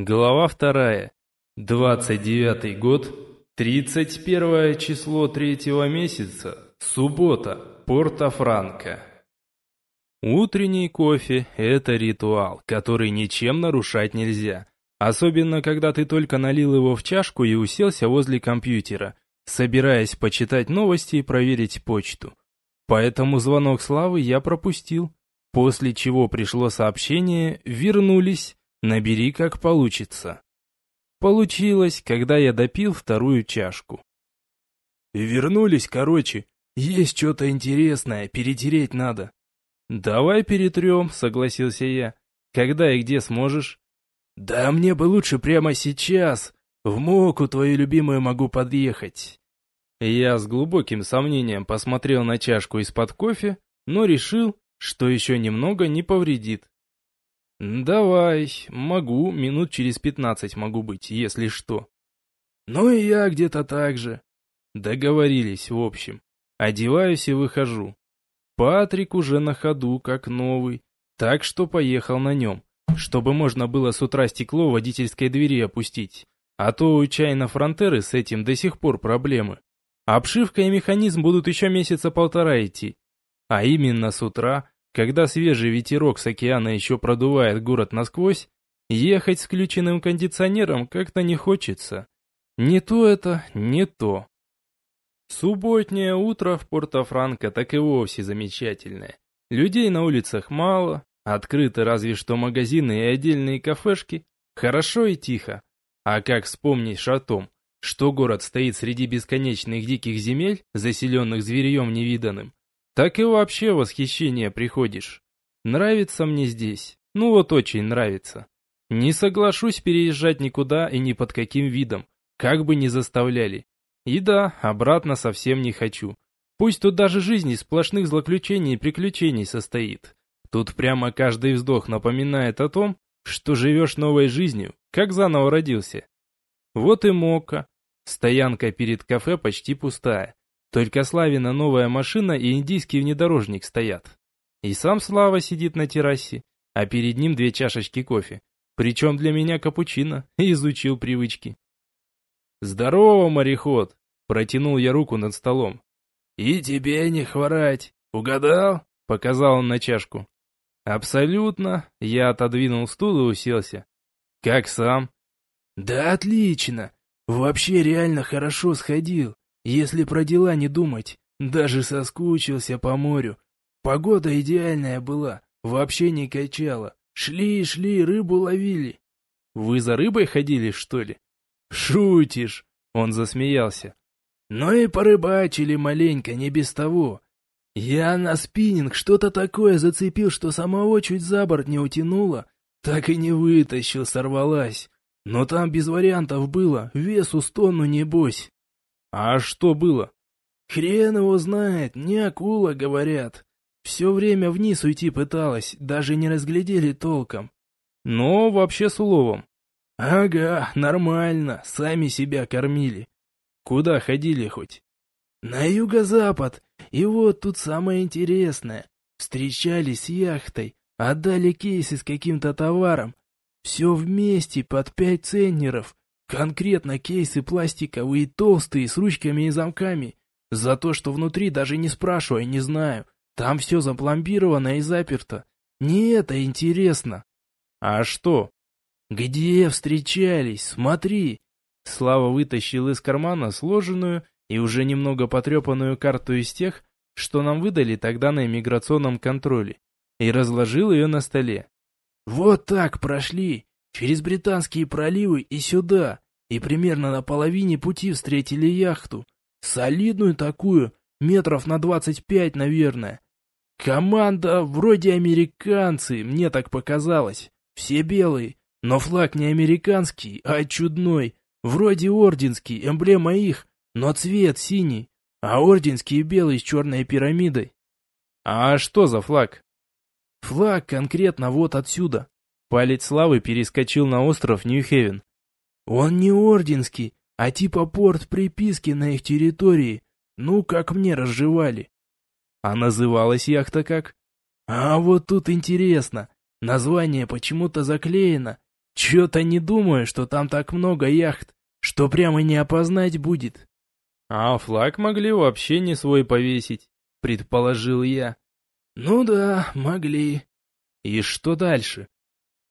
Глава вторая. 29-й год, 31 число третьего месяца, суббота, Порто-Франко. Утренний кофе – это ритуал, который ничем нарушать нельзя. Особенно, когда ты только налил его в чашку и уселся возле компьютера, собираясь почитать новости и проверить почту. Поэтому звонок Славы я пропустил, после чего пришло сообщение «Вернулись, набери как получится». Получилось, когда я допил вторую чашку. «Вернулись, короче, есть что-то интересное, перетереть надо». «Давай перетрем», — согласился я. «Когда и где сможешь?» «Да мне бы лучше прямо сейчас. В Моку твою любимую могу подъехать». Я с глубоким сомнением посмотрел на чашку из-под кофе, но решил, что еще немного не повредит. «Давай, могу, минут через пятнадцать могу быть, если что». «Ну и я где-то так же». Договорились, в общем. Одеваюсь и выхожу. Патрик уже на ходу, как новый, так что поехал на нем чтобы можно было с утра стекло водительской двери опустить. А то у чайно фронтеры с этим до сих пор проблемы. Обшивка и механизм будут еще месяца полтора идти. А именно с утра, когда свежий ветерок с океана еще продувает город насквозь, ехать с включенным кондиционером как-то не хочется. Не то это, не то. Субботнее утро в Порто-Франко так и вовсе замечательное. Людей на улицах мало, Открыты разве что магазины и отдельные кафешки. Хорошо и тихо. А как вспомнишь о том, что город стоит среди бесконечных диких земель, заселенных зверьем невиданным, так и вообще восхищение приходишь. Нравится мне здесь. Ну вот очень нравится. Не соглашусь переезжать никуда и ни под каким видом, как бы ни заставляли. И да, обратно совсем не хочу. Пусть тут даже жизнь из сплошных злоключений и приключений состоит. Тут прямо каждый вздох напоминает о том, что живешь новой жизнью, как заново родился. Вот и Мока. Стоянка перед кафе почти пустая. Только Славина новая машина и индийский внедорожник стоят. И сам Слава сидит на террасе, а перед ним две чашечки кофе. Причем для меня капучино, изучил привычки. «Здорово, мореход!» Протянул я руку над столом. «И тебе не хворать! Угадал?» Показал он на чашку. «Абсолютно». Я отодвинул стул и уселся. «Как сам?» «Да отлично. Вообще реально хорошо сходил. Если про дела не думать, даже соскучился по морю. Погода идеальная была, вообще не качала. Шли, шли, рыбу ловили». «Вы за рыбой ходили, что ли?» «Шутишь!» Он засмеялся. «Ну и порыбачили маленько, не без того. Я на спиннинг что-то такое зацепил, что самого чуть за борт не утянуло. Так и не вытащил, сорвалась. Но там без вариантов было, весу с тонну небось. А что было? Хрен его знает, не акула, говорят. Все время вниз уйти пыталась, даже не разглядели толком. Но вообще с уловом. Ага, нормально, сами себя кормили. Куда ходили хоть? На юго-запад, и вот тут самое интересное. Встречались с яхтой, отдали кейсы с каким-то товаром. Все вместе под пять центнеров. Конкретно кейсы пластиковые, толстые, с ручками и замками. За то, что внутри даже не спрашивай, не знаю. Там все запломбировано и заперто. Не это интересно. А что? Где встречались? Смотри. Слава вытащил из кармана сложенную и уже немного потрепанную карту из тех, что нам выдали тогда на иммиграционном контроле, и разложил ее на столе. «Вот так прошли, через британские проливы и сюда, и примерно на половине пути встретили яхту. Солидную такую, метров на двадцать пять, наверное. Команда вроде американцы, мне так показалось. Все белые, но флаг не американский, а чудной, вроде орденский, эмблема их, но цвет синий, а орденский белый с черной пирамидой. А что за флаг? Флаг конкретно вот отсюда. Палец славы перескочил на остров Нью-Хевен. Он не орденский, а типа порт приписки на их территории. Ну, как мне разжевали. А называлась яхта как? А вот тут интересно. Название почему-то заклеено. Чё-то не думаю, что там так много яхт, что прямо не опознать будет. А флаг могли вообще не свой повесить, предположил я. Ну да, могли. И что дальше?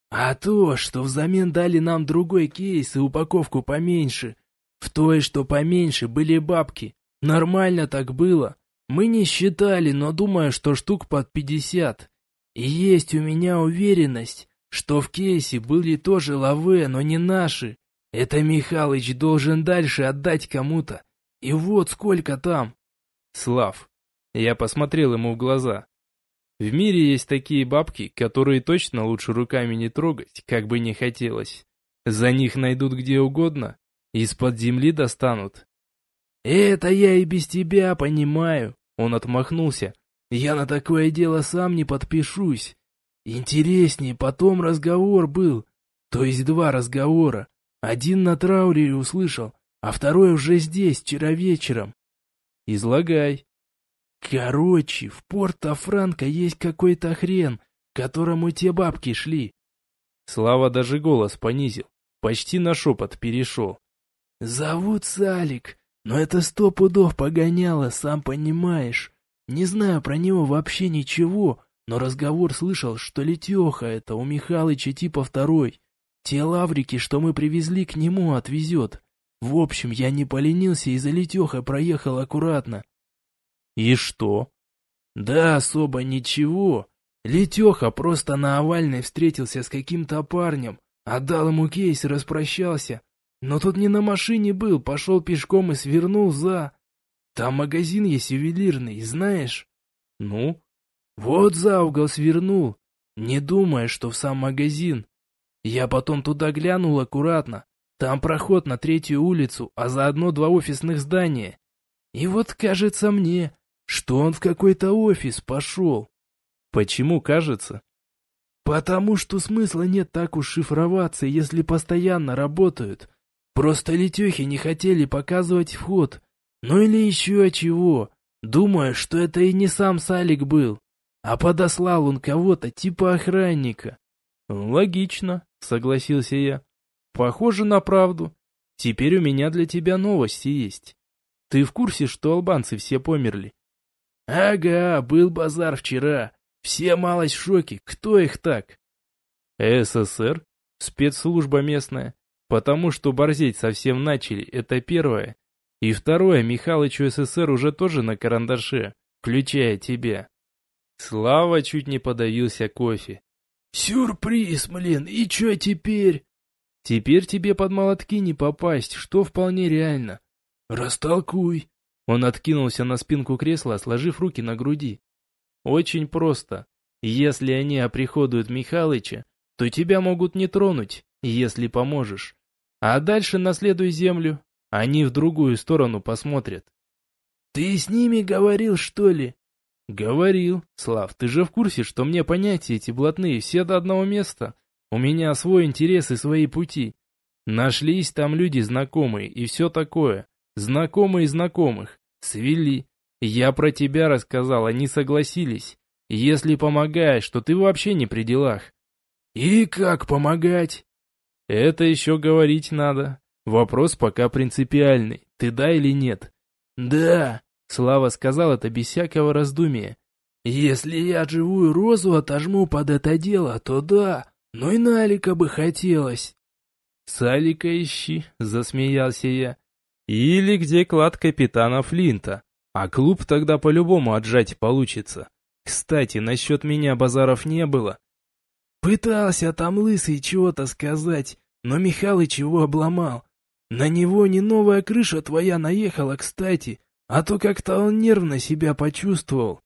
А то, что взамен дали нам другой кейс и упаковку поменьше. В той, что поменьше, были бабки. Нормально так было. Мы не считали, но думаю, что штук под пятьдесят. И есть у меня уверенность, что в кейсе были тоже лавы, но не наши. Это Михалыч должен дальше отдать кому-то. И вот сколько там. Слав. Я посмотрел ему в глаза. В мире есть такие бабки, которые точно лучше руками не трогать, как бы не хотелось. За них найдут где угодно, из-под земли достанут. «Это я и без тебя понимаю», — он отмахнулся. «Я на такое дело сам не подпишусь. Интереснее потом разговор был, то есть два разговора. Один на трауре услышал, а второй уже здесь, вчера вечером». «Излагай», Короче, в Порто-Франко есть какой-то хрен, которому те бабки шли. Слава даже голос понизил, почти на шепот перешел. Зовут Салик, но это сто пудов погоняло, сам понимаешь. Не знаю про него вообще ничего, но разговор слышал, что Летеха это у Михалыча типа второй. Те лаврики, что мы привезли, к нему отвезет. В общем, я не поленился и за Летехой проехал аккуратно. И что? Да особо ничего. Летеха просто на овальной встретился с каким-то парнем, отдал ему кейс и распрощался. Но тут не на машине был, пошел пешком и свернул за... Там магазин есть ювелирный, знаешь? Ну? Вот за угол свернул, не думая, что в сам магазин. Я потом туда глянул аккуратно. Там проход на третью улицу, а заодно два офисных здания. И вот кажется мне, что он в какой-то офис пошел. Почему кажется? Потому что смысла нет так уж шифроваться, если постоянно работают. Просто летехи не хотели показывать вход. Ну или еще чего. Думаю, что это и не сам Салик был. А подослал он кого-то типа охранника. Логично, согласился я. Похоже на правду. Теперь у меня для тебя новости есть. Ты в курсе, что албанцы все померли? Ага, был базар вчера. Все малость в шоке. Кто их так? СССР? Спецслужба местная. Потому что борзеть совсем начали, это первое. И второе, Михалычу СССР уже тоже на карандаше, включая тебя. Слава чуть не подавился кофе. Сюрприз, блин, и чё теперь? Теперь тебе под молотки не попасть, что вполне реально. Растолкуй. Он откинулся на спинку кресла, сложив руки на груди. «Очень просто. Если они оприходуют Михалыча, то тебя могут не тронуть, если поможешь. А дальше наследуй землю, они в другую сторону посмотрят». «Ты с ними говорил, что ли?» «Говорил. Слав, ты же в курсе, что мне понятия эти блатные все до одного места? У меня свой интерес и свои пути. Нашлись там люди знакомые и все такое. Знакомые знакомых. Свели. Я про тебя рассказал, они согласились. Если помогаешь, то ты вообще не при делах. И как помогать? Это еще говорить надо. Вопрос пока принципиальный. Ты да или нет? Да. Слава сказал это без всякого раздумия. Если я живую розу отожму под это дело, то да. Но и Налика бы хотелось. Салика ищи, засмеялся я. Или где клад капитана Флинта. А клуб тогда по-любому отжать получится. Кстати, насчет меня базаров не было. Пытался там лысый чего-то сказать, но Михалыч его обломал. На него не новая крыша твоя наехала, кстати, а то как-то он нервно себя почувствовал.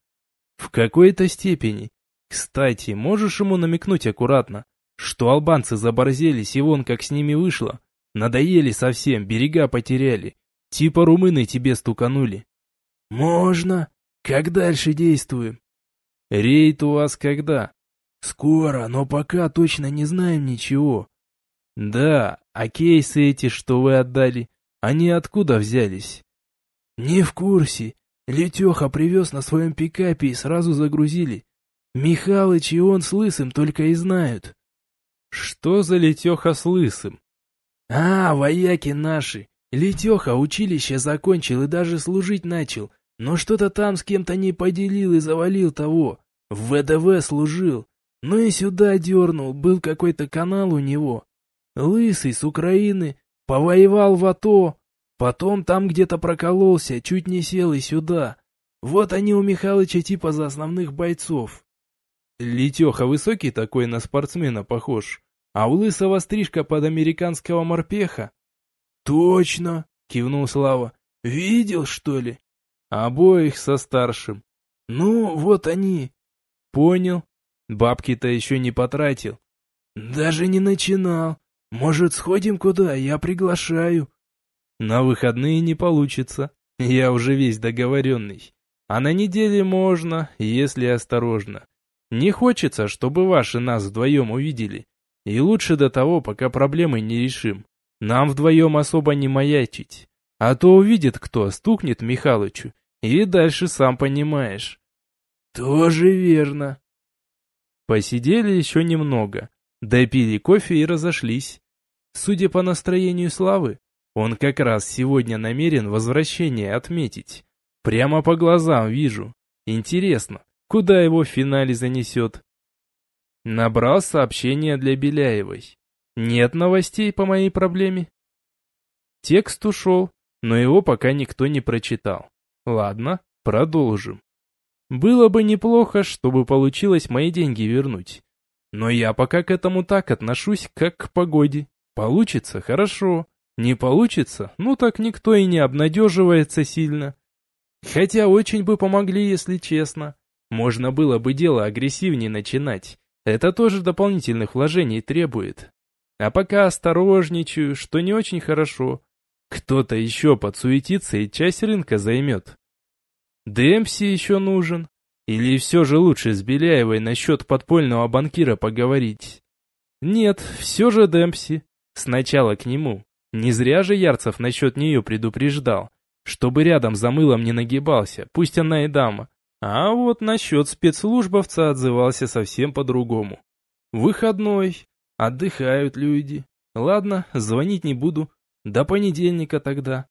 В какой-то степени. Кстати, можешь ему намекнуть аккуратно, что албанцы заборзелись и вон как с ними вышло. Надоели совсем, берега потеряли. Типа румыны тебе стуканули. Можно. Как дальше действуем? Рейд у вас когда? Скоро, но пока точно не знаем ничего. Да, а кейсы эти, что вы отдали, они откуда взялись? Не в курсе. Летеха привез на своем пикапе и сразу загрузили. Михалыч и он с Лысым только и знают. Что за летеха с лысым? А, вояки наши. Летеха училище закончил и даже служить начал, но что-то там с кем-то не поделил и завалил того. В ВДВ служил. Ну и сюда дернул, был какой-то канал у него. Лысый с Украины, повоевал в АТО, потом там где-то прокололся, чуть не сел и сюда. Вот они у Михалыча типа за основных бойцов. Летеха высокий такой на спортсмена похож, а у Лысого стрижка под американского морпеха. Точно, кивнул Слава. Видел, что ли? Обоих со старшим. Ну, вот они. Понял. Бабки-то еще не потратил. Даже не начинал. Может, сходим куда? Я приглашаю. На выходные не получится. Я уже весь договоренный. А на неделе можно, если осторожно. Не хочется, чтобы ваши нас вдвоем увидели. И лучше до того, пока проблемы не решим. Нам вдвоем особо не маячить. А то увидит кто, стукнет Михалычу. И дальше сам понимаешь. Тоже верно. Посидели еще немного. Допили кофе и разошлись. Судя по настроению Славы, он как раз сегодня намерен возвращение отметить. Прямо по глазам вижу. Интересно, куда его в финале занесет? Набрал сообщение для Беляевой. Нет новостей по моей проблеме. Текст ушел, но его пока никто не прочитал. Ладно, продолжим. Было бы неплохо, чтобы получилось мои деньги вернуть. Но я пока к этому так отношусь, как к погоде. Получится – хорошо. Не получится, ну так никто и не обнадеживается сильно. Хотя очень бы помогли, если честно. Можно было бы дело агрессивнее начинать. Это тоже дополнительных вложений требует. А пока осторожничаю, что не очень хорошо. Кто-то еще подсуетится и часть рынка займет. Демпси еще нужен. Или все же лучше с Беляевой насчет подпольного банкира поговорить? Нет, все же Демпси. Сначала к нему. Не зря же Ярцев насчет нее предупреждал, чтобы рядом за мылом не нагибался, пусть она и дама. А вот насчет спецслужбовца отзывался совсем по-другому. Выходной, отдыхают люди. Ладно, звонить не буду, до понедельника тогда.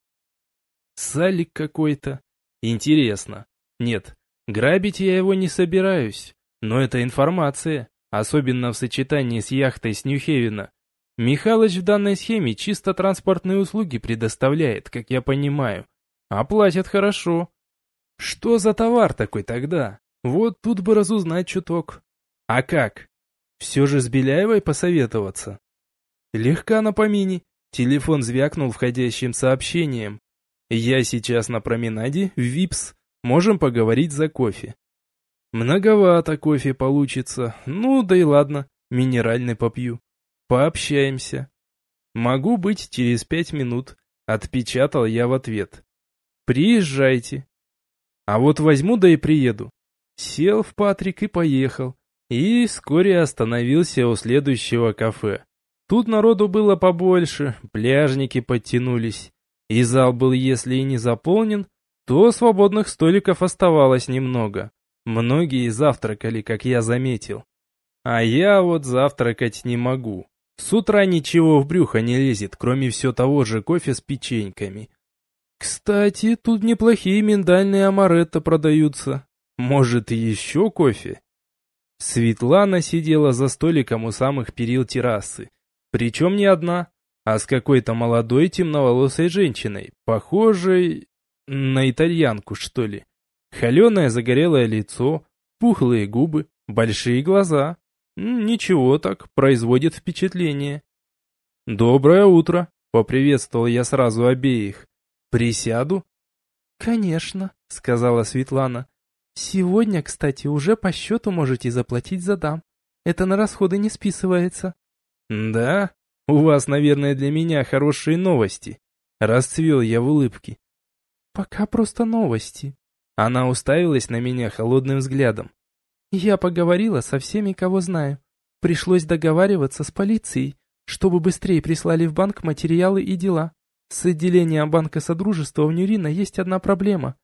Салик какой-то. Интересно. Нет, грабить я его не собираюсь, но это информация, особенно в сочетании с яхтой с Ньюхевена. Михалыч в данной схеме чисто транспортные услуги предоставляет, как я понимаю. А платят хорошо. Что за товар такой тогда? Вот тут бы разузнать чуток. А как? Все же с Беляевой посоветоваться? Легка на помине. Телефон звякнул входящим сообщением. Я сейчас на променаде, в ВИПС. Можем поговорить за кофе. Многовато кофе получится. Ну, да и ладно, минеральный попью. Пообщаемся. Могу быть через пять минут, отпечатал я в ответ. Приезжайте. А вот возьму да и приеду. Сел в Патрик и поехал. И вскоре остановился у следующего кафе. Тут народу было побольше, пляжники подтянулись. И зал был, если и не заполнен, то свободных столиков оставалось немного. Многие завтракали, как я заметил. А я вот завтракать не могу. С утра ничего в брюхо не лезет, кроме все того же кофе с печеньками. Кстати, тут неплохие миндальные амаретто продаются. Может, еще кофе? Светлана сидела за столиком у самых перил террасы. Причем не одна, а с какой-то молодой темноволосой женщиной, похожей на итальянку, что ли. Холеное загорелое лицо, пухлые губы, большие глаза. Ничего так, производит впечатление. Доброе утро, поприветствовал я сразу обеих. Присяду? Конечно, сказала Светлана. Сегодня, кстати, уже по счету можете заплатить за дам. Это на расходы не списывается. Да? У вас, наверное, для меня хорошие новости. Расцвел я в улыбке. Пока просто новости. Она уставилась на меня холодным взглядом. Я поговорила со всеми, кого знаю. Пришлось договариваться с полицией, чтобы быстрее прислали в банк материалы и дела. С отделением банка Содружества у Нюрина есть одна проблема.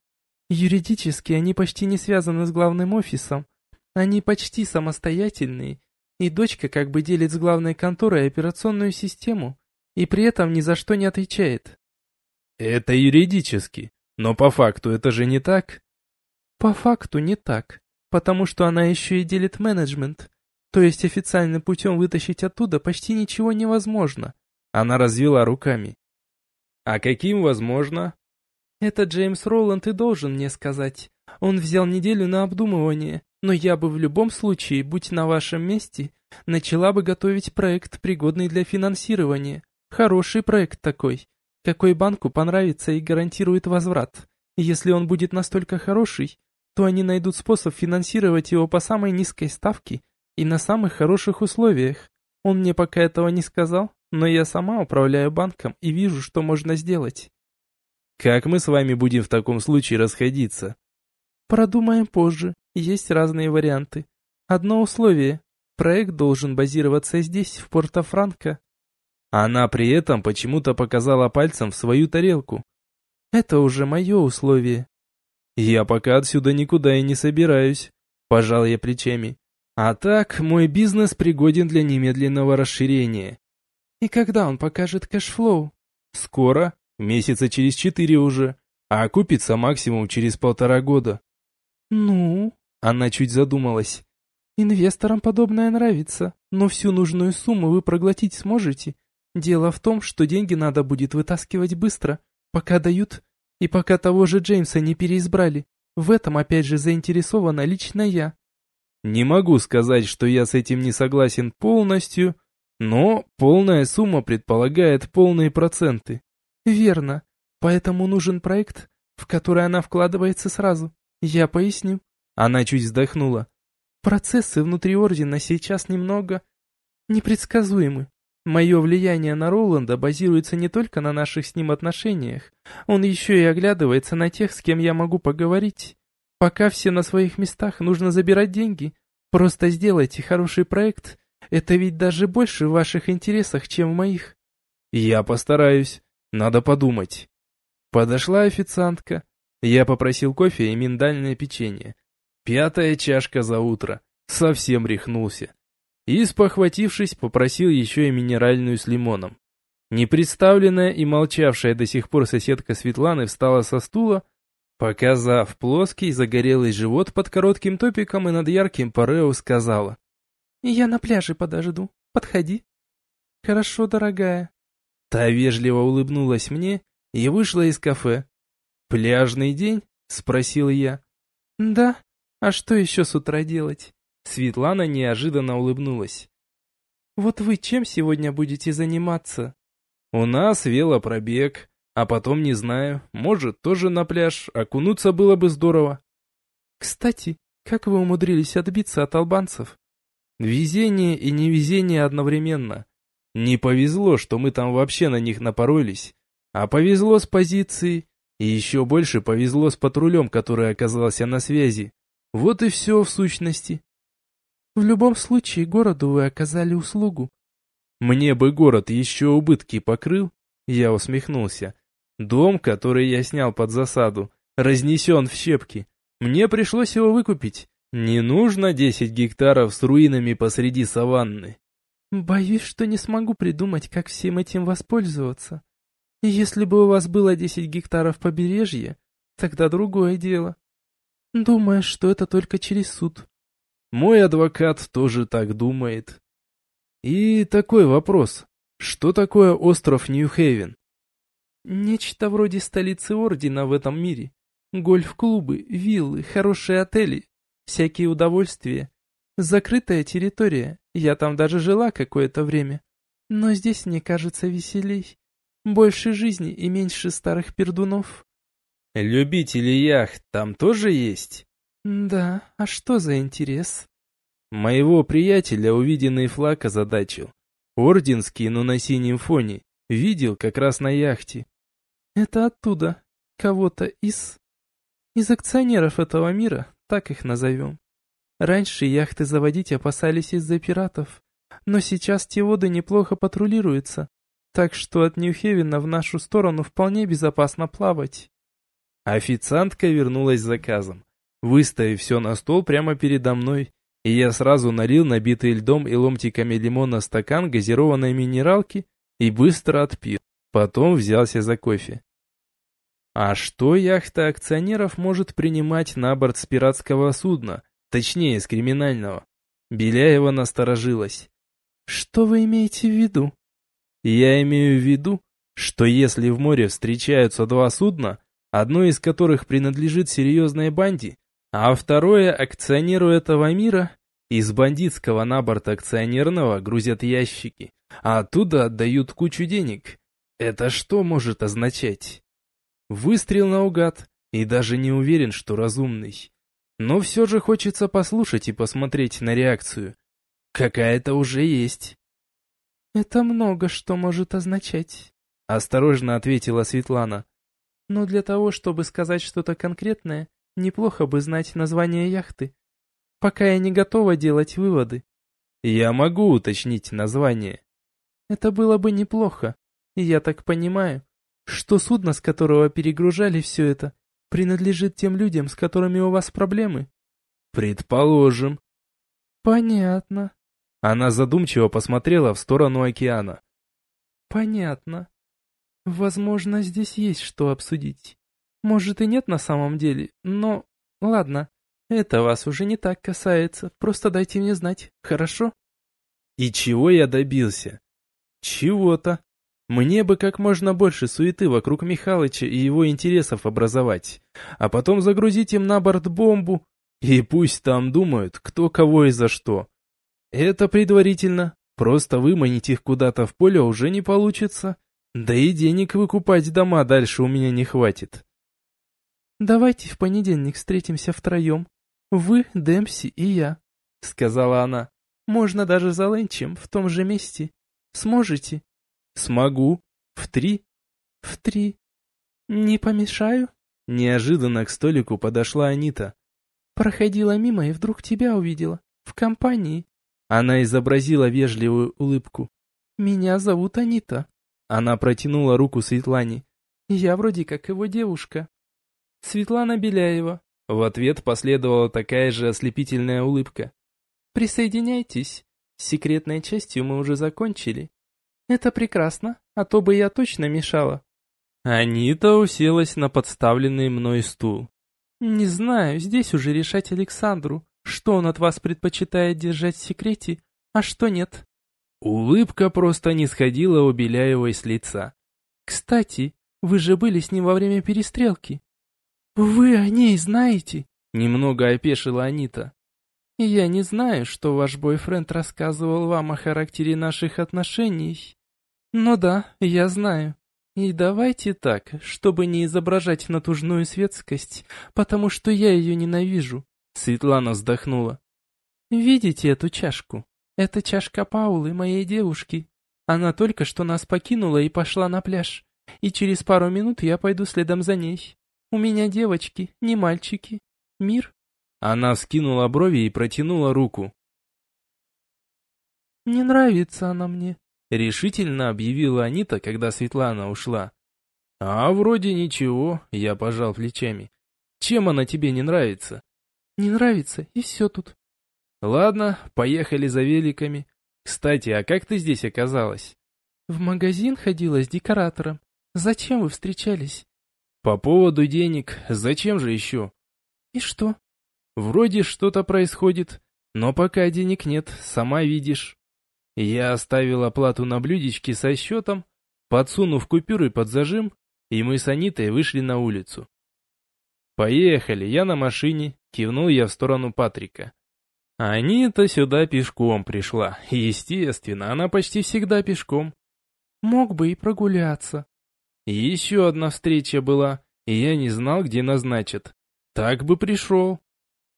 Юридически они почти не связаны с главным офисом. Они почти самостоятельные И дочка как бы делит с главной конторой операционную систему, и при этом ни за что не отвечает. Это юридически, но по факту это же не так. По факту не так, потому что она еще и делит менеджмент, то есть официальным путем вытащить оттуда почти ничего невозможно. Она развела руками. А каким возможно? Это Джеймс Роланд и должен мне сказать. Он взял неделю на обдумывание, но я бы в любом случае, будь на вашем месте, начала бы готовить проект, пригодный для финансирования. Хороший проект такой, какой банку понравится и гарантирует возврат. Если он будет настолько хороший, то они найдут способ финансировать его по самой низкой ставке и на самых хороших условиях. Он мне пока этого не сказал, но я сама управляю банком и вижу, что можно сделать. Как мы с вами будем в таком случае расходиться? Продумаем позже, есть разные варианты. Одно условие. Проект должен базироваться здесь, в Порто-Франко. Она при этом почему-то показала пальцем в свою тарелку. Это уже мое условие. Я пока отсюда никуда и не собираюсь, пожал я плечами. А так, мой бизнес пригоден для немедленного расширения. И когда он покажет cash flow? Скоро, месяца через четыре уже, а окупится максимум через полтора года. Ну? Она чуть задумалась. Инвесторам подобное нравится, но всю нужную сумму вы проглотить сможете. Дело в том, что деньги надо будет вытаскивать быстро, пока дают и пока того же Джеймса не переизбрали, в этом опять же заинтересована лично я. Не могу сказать, что я с этим не согласен полностью, но полная сумма предполагает полные проценты. Верно. Поэтому нужен проект, в который она вкладывается сразу. Я поясню. Она чуть вздохнула. Процессы внутри Ордена сейчас немного непредсказуемы. Мое влияние на Роланда базируется не только на наших с ним отношениях, он еще и оглядывается на тех, с кем я могу поговорить. Пока все на своих местах, нужно забирать деньги. Просто сделайте хороший проект. Это ведь даже больше в ваших интересах, чем в моих. Я постараюсь. Надо подумать. Подошла официантка. Я попросил кофе и миндальное печенье. Пятая чашка за утро. Совсем рехнулся и, спохватившись, попросил еще и минеральную с лимоном. Непредставленная и молчавшая до сих пор соседка Светланы встала со стула, показав плоский загорелый живот под коротким топиком и над ярким парео сказала. «Я на пляже подожду. Подходи». «Хорошо, дорогая». Та вежливо улыбнулась мне и вышла из кафе. «Пляжный день?» — спросил я. «Да. А что еще с утра делать?» Светлана неожиданно улыбнулась. «Вот вы чем сегодня будете заниматься?» «У нас велопробег, а потом, не знаю, может, тоже на пляж, окунуться было бы здорово». «Кстати, как вы умудрились отбиться от албанцев?» «Везение и невезение одновременно. Не повезло, что мы там вообще на них напоролись, а повезло с позиции, и еще больше повезло с патрулем, который оказался на связи. Вот и все в сущности». В любом случае, городу вы оказали услугу. Мне бы город еще убытки покрыл, я усмехнулся. Дом, который я снял под засаду, разнесен в щепки. Мне пришлось его выкупить. Не нужно десять гектаров с руинами посреди саванны. Боюсь, что не смогу придумать, как всем этим воспользоваться. Если бы у вас было десять гектаров побережья, тогда другое дело. Думаешь, что это только через суд. Мой адвокат тоже так думает. И такой вопрос. Что такое остров Нью-Хейвен? Нечто вроде столицы Ордена в этом мире. Гольф-клубы, виллы, хорошие отели, всякие удовольствия. Закрытая территория, я там даже жила какое-то время. Но здесь мне кажется веселей. Больше жизни и меньше старых пердунов. Любители яхт там тоже есть? Да, а что за интерес? Моего приятеля увиденный флаг озадачил. Орденский, но на синем фоне. Видел как раз на яхте. Это оттуда. Кого-то из... Из акционеров этого мира, так их назовем. Раньше яхты заводить опасались из-за пиратов, но сейчас те воды неплохо патрулируются, так что от Нью-Хевена в нашу сторону вполне безопасно плавать. Официантка вернулась с заказом выставив все на стол прямо передо мной, и я сразу налил набитый льдом и ломтиками лимона стакан газированной минералки и быстро отпил. Потом взялся за кофе. А что яхта акционеров может принимать на борт с пиратского судна, точнее, с криминального? Беляева насторожилась. Что вы имеете в виду? Я имею в виду, что если в море встречаются два судна, одно из которых принадлежит серьезной банде, а второе акционеру этого мира, из бандитского на борт акционерного грузят ящики, а оттуда отдают кучу денег. Это что может означать? Выстрел наугад, и даже не уверен, что разумный. Но все же хочется послушать и посмотреть на реакцию. Какая-то уже есть. «Это много что может означать», — осторожно ответила Светлана. «Но для того, чтобы сказать что-то конкретное, неплохо бы знать название яхты пока я не готова делать выводы. Я могу уточнить название. Это было бы неплохо. Я так понимаю, что судно, с которого перегружали все это, принадлежит тем людям, с которыми у вас проблемы? Предположим. Понятно. Она задумчиво посмотрела в сторону океана. Понятно. Возможно, здесь есть что обсудить. Может и нет на самом деле, но... Ладно, это вас уже не так касается, просто дайте мне знать, хорошо? И чего я добился? Чего-то. Мне бы как можно больше суеты вокруг Михалыча и его интересов образовать, а потом загрузить им на борт бомбу, и пусть там думают, кто кого и за что. Это предварительно, просто выманить их куда-то в поле уже не получится, да и денег выкупать дома дальше у меня не хватит. Давайте в понедельник встретимся втроем, «Вы, Демпси и я», — сказала она. «Можно даже за ленчем в том же месте. Сможете?» «Смогу. В три?» «В три. Не помешаю?» Неожиданно к столику подошла Анита. «Проходила мимо и вдруг тебя увидела. В компании». Она изобразила вежливую улыбку. «Меня зовут Анита». Она протянула руку Светлане. «Я вроде как его девушка». «Светлана Беляева, в ответ последовала такая же ослепительная улыбка. «Присоединяйтесь. С секретной частью мы уже закончили. Это прекрасно, а то бы я точно мешала». Анита уселась на подставленный мной стул. «Не знаю, здесь уже решать Александру, что он от вас предпочитает держать в секрете, а что нет». Улыбка просто не сходила у Беляевой с лица. «Кстати, вы же были с ним во время перестрелки. «Вы о ней знаете?» — немного опешила Анита. «Я не знаю, что ваш бойфренд рассказывал вам о характере наших отношений. Но да, я знаю. И давайте так, чтобы не изображать натужную светскость, потому что я ее ненавижу». Светлана вздохнула. «Видите эту чашку? Это чашка Паулы, моей девушки. Она только что нас покинула и пошла на пляж. И через пару минут я пойду следом за ней. У меня девочки, не мальчики. Мир?» Она скинула брови и протянула руку. «Не нравится она мне», — решительно объявила Анита, когда Светлана ушла. «А вроде ничего», — я пожал плечами. «Чем она тебе не нравится?» «Не нравится, и все тут». «Ладно, поехали за великами. Кстати, а как ты здесь оказалась?» «В магазин ходила с декоратором. Зачем вы встречались?» По поводу денег, зачем же еще? И что? Вроде что-то происходит, но пока денег нет, сама видишь. Я оставил оплату на блюдечке со счетом, подсунув купюры под зажим, и мы с Анитой вышли на улицу. «Поехали, я на машине», — кивнул я в сторону Патрика. Анита сюда пешком пришла. Естественно, она почти всегда пешком. Мог бы и прогуляться. Еще одна встреча была, и я не знал, где назначат. Так бы пришел.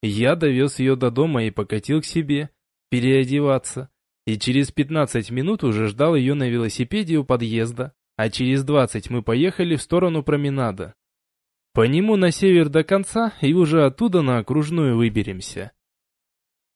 Я довез ее до дома и покатил к себе, переодеваться. И через 15 минут уже ждал ее на велосипеде у подъезда, а через 20 мы поехали в сторону променада. По нему на север до конца и уже оттуда на окружную выберемся.